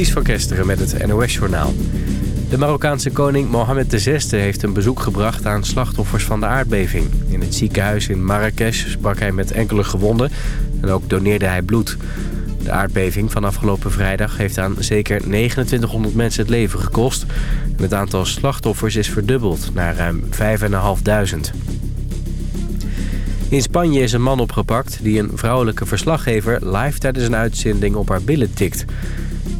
Ties van Kesteren met het NOS-journaal. De Marokkaanse koning Mohammed VI heeft een bezoek gebracht aan slachtoffers van de aardbeving. In het ziekenhuis in Marrakesh sprak hij met enkele gewonden en ook doneerde hij bloed. De aardbeving van afgelopen vrijdag heeft aan zeker 2900 mensen het leven gekost. Het aantal slachtoffers is verdubbeld naar ruim 5.500. In Spanje is een man opgepakt die een vrouwelijke verslaggever live tijdens een uitzending op haar billen tikt.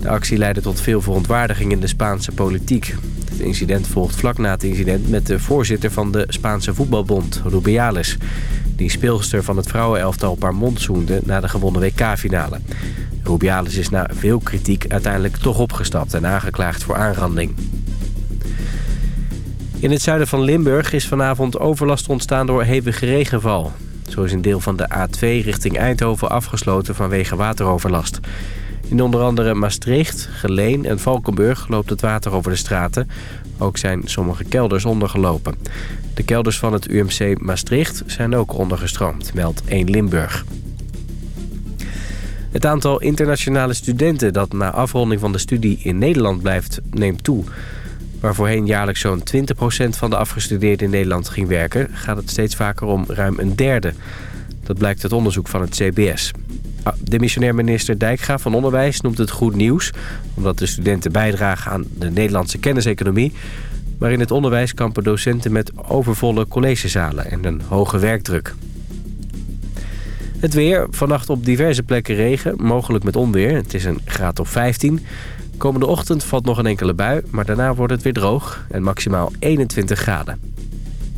De actie leidde tot veel verontwaardiging in de Spaanse politiek. Het incident volgt vlak na het incident met de voorzitter van de Spaanse voetbalbond, Rubiales. Die speelster van het vrouwenelftal op haar mond zoende na de gewonnen WK-finale. Rubiales is na veel kritiek uiteindelijk toch opgestapt en aangeklaagd voor aanranding. In het zuiden van Limburg is vanavond overlast ontstaan door hevige regenval. Zo is een deel van de A2 richting Eindhoven afgesloten vanwege wateroverlast. In onder andere Maastricht, Geleen en Valkenburg loopt het water over de straten. Ook zijn sommige kelders ondergelopen. De kelders van het UMC Maastricht zijn ook ondergestroomd, meldt 1 Limburg. Het aantal internationale studenten dat na afronding van de studie in Nederland blijft, neemt toe. Waar voorheen jaarlijks zo'n 20% van de afgestudeerden in Nederland ging werken... gaat het steeds vaker om ruim een derde. Dat blijkt uit onderzoek van het CBS. Ah, de missionair minister Dijkgraaf van Onderwijs noemt het goed nieuws... omdat de studenten bijdragen aan de Nederlandse kenniseconomie... maar in het onderwijs kampen docenten met overvolle collegezalen en een hoge werkdruk. Het weer, vannacht op diverse plekken regen, mogelijk met onweer. Het is een graad of 15. Komende ochtend valt nog een enkele bui, maar daarna wordt het weer droog en maximaal 21 graden.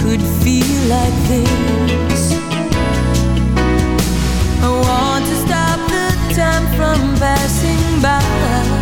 Could feel like this. I want to stop the time from passing by.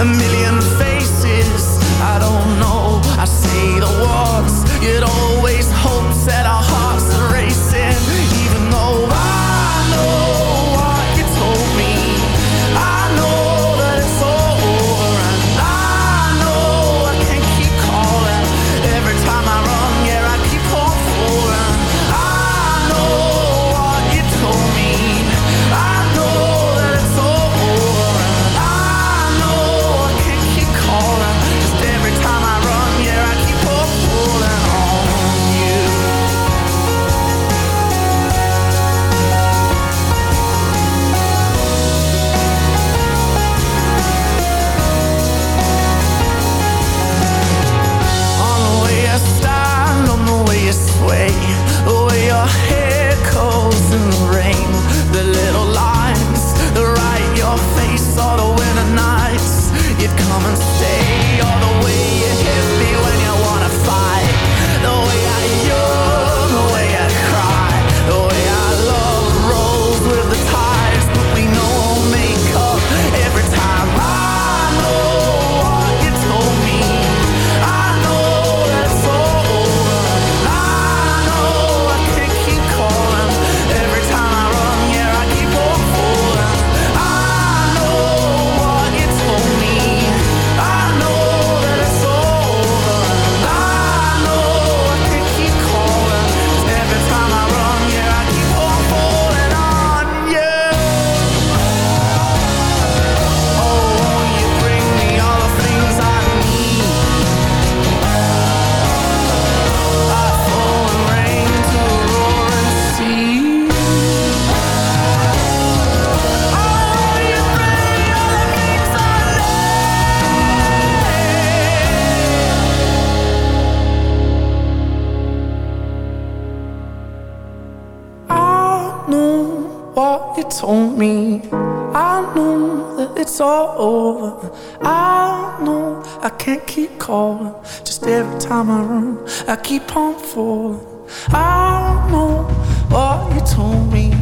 a million over. I know I can't keep calling. Just every time I run, I keep on falling. I know what you told me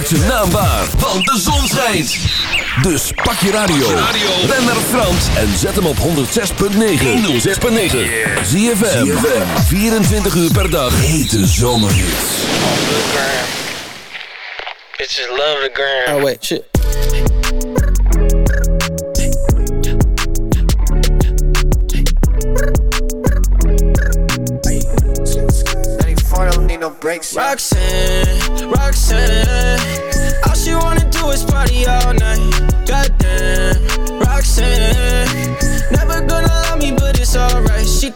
Maak zijn naam waar, want de zon schijnt. Dus pak je radio. Ben naar Frans en zet hem op 106.9. 106.9. ZFM. 24 uur per dag. Hete zomerhits. Bitches love the gram. Oh wait, shit. no breaks. Roxanne, Roxanne,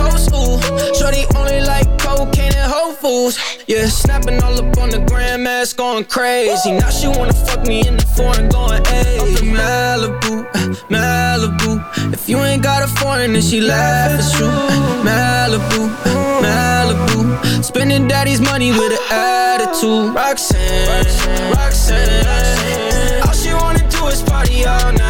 coast, ooh. Shorty only like cocaine and Whole Foods, yeah. Snapping all up on the grandmas, going crazy. Now she wanna fuck me in the foreign, going, in Malibu, Malibu. If you ain't got a foreign, then she laugh, it's true. Malibu, Malibu. Spending daddy's money with an attitude. Roxanne, Roxanne, All she wanna do is party all night.